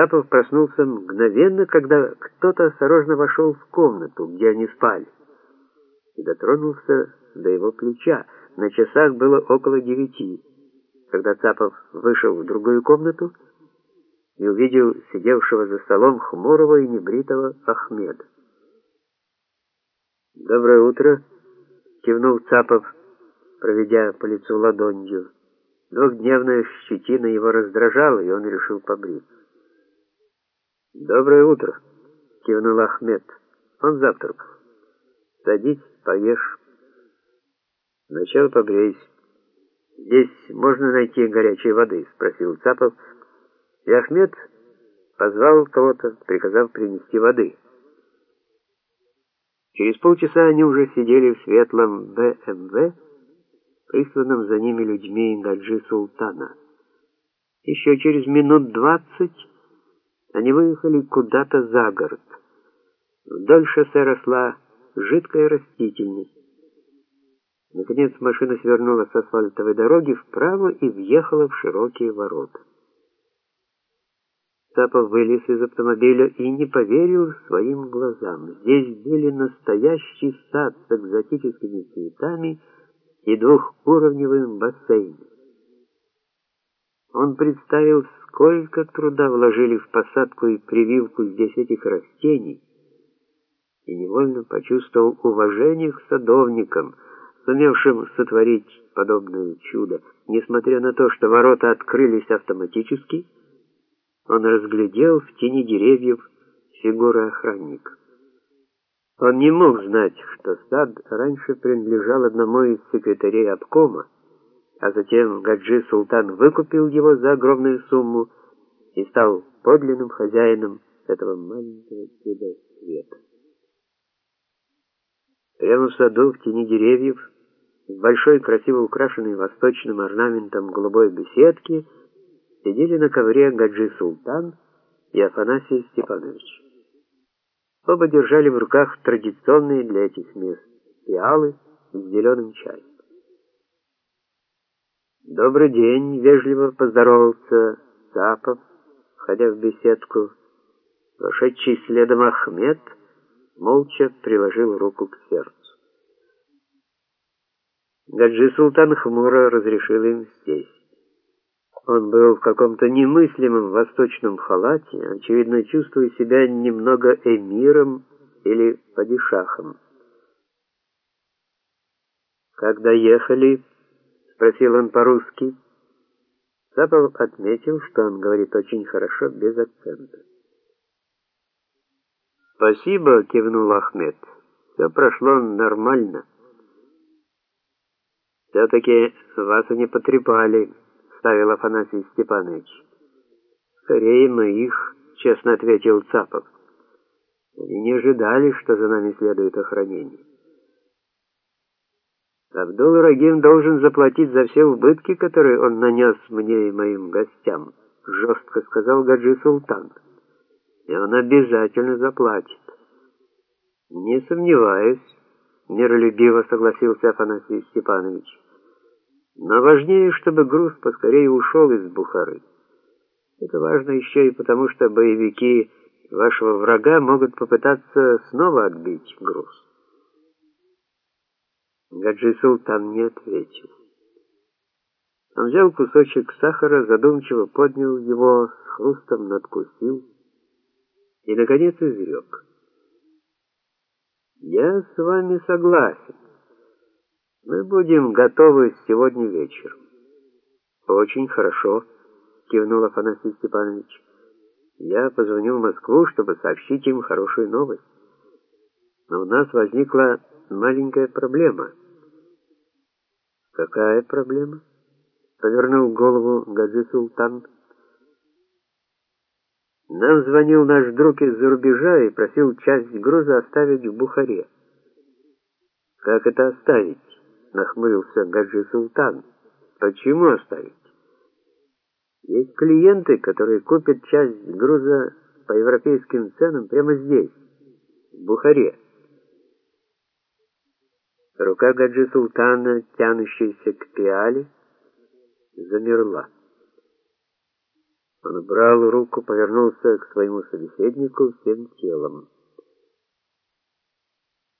Цапов проснулся мгновенно, когда кто-то осторожно вошел в комнату, где они спали, и дотронулся до его плеча. На часах было около девяти. Когда Цапов вышел в другую комнату и увидел сидевшего за столом хмурого и небритого Ахмеда. «Доброе утро!» — кивнул Цапов, проведя по лицу ладонью. Двухдневная щетина его раздражала, и он решил побриться. «Доброе утро!» — кивнул Ахмед. Он завтракал. «Садись, поешь. Сначала побрейся. Здесь можно найти горячей воды?» — спросил Цапов. И Ахмед позвал кого-то, приказав принести воды. Через полчаса они уже сидели в светлом БМВ, присланном за ними людьми Гаджи Султана. Еще через минут двадцать они выехали куда-то за город. Вдоль шоссе росла жидкая растительность. Наконец машина свернула с асфальтовой дороги вправо и въехала в широкие ворота. Цапов вылез из автомобиля и не поверил своим глазам. Здесь были настоящий сад с экзотическими цветами и двухуровневым бассейном. Он представил, сколько труда вложили в посадку и прививку здесь этих растений, и невольно почувствовал уважение к садовникам, сумевшим сотворить подобное чудо. Несмотря на то, что ворота открылись автоматически, он разглядел в тени деревьев фигуру охранника. Он не мог знать, что сад раньше принадлежал одному из секретарей обкома, а затем Гаджи Султан выкупил его за огромную сумму и стал подлинным хозяином этого маленького чуда света. Прямо в саду, в тени деревьев, в большой красиво украшенной восточным орнаментом голубой беседке сидели на ковре Гаджи Султан и Афанасий Степанович. Оба держали в руках традиционные для этих мест пиалы с зеленым чаем. «Добрый день!» — вежливо поздоровался Цапов, входя в беседку. Вошедший следом Ахмед молча приложил руку к сердцу. Гаджи Султан хмуро разрешил им сесть. Он был в каком-то немыслимом восточном халате, очевидно, чувствуя себя немного эмиром или падишахом. Когда ехали, спросил он по-русски. Сапов отметил, что он говорит очень хорошо, без акцента. «Спасибо», — кивнул Ахмед. «Все прошло нормально». «Все-таки вас они потрепали», вставил Афанасий Степанович. «Скорее мы их», — честно ответил Цапов. «Они не ожидали, что за нами следует охранение». «Абдул-Рагим должен заплатить за все убытки, которые он нанес мне и моим гостям», — жестко сказал Гаджи Султан. «И он обязательно заплатит». «Не сомневаюсь», — миролюбиво согласился Афанасий Степанович. Но важнее, чтобы груз поскорее ушел из Бухары. Это важно еще и потому, что боевики вашего врага могут попытаться снова отбить груз. Гаджи Султан не ответил. Он взял кусочек сахара, задумчиво поднял его, с хрустом надкусил и, наконец, изрек. «Я с вами согласен. Мы будем готовы сегодня вечером. Очень хорошо, кивнул Афанасий Степанович. Я позвонил в Москву, чтобы сообщить им хорошую новость. Но у нас возникла маленькая проблема. Какая проблема? Повернул голову Гази Султан. Нам звонил наш друг из-за рубежа и просил часть груза оставить в Бухаре. Как это оставить? нахмурился Гаджи Султан. Почему оставить? Есть клиенты, которые купят часть груза по европейским ценам прямо здесь, в Бухаре. Рука Гаджи Султана, тянущаяся к пиале, замерла. Он брал руку, повернулся к своему собеседнику всем телом.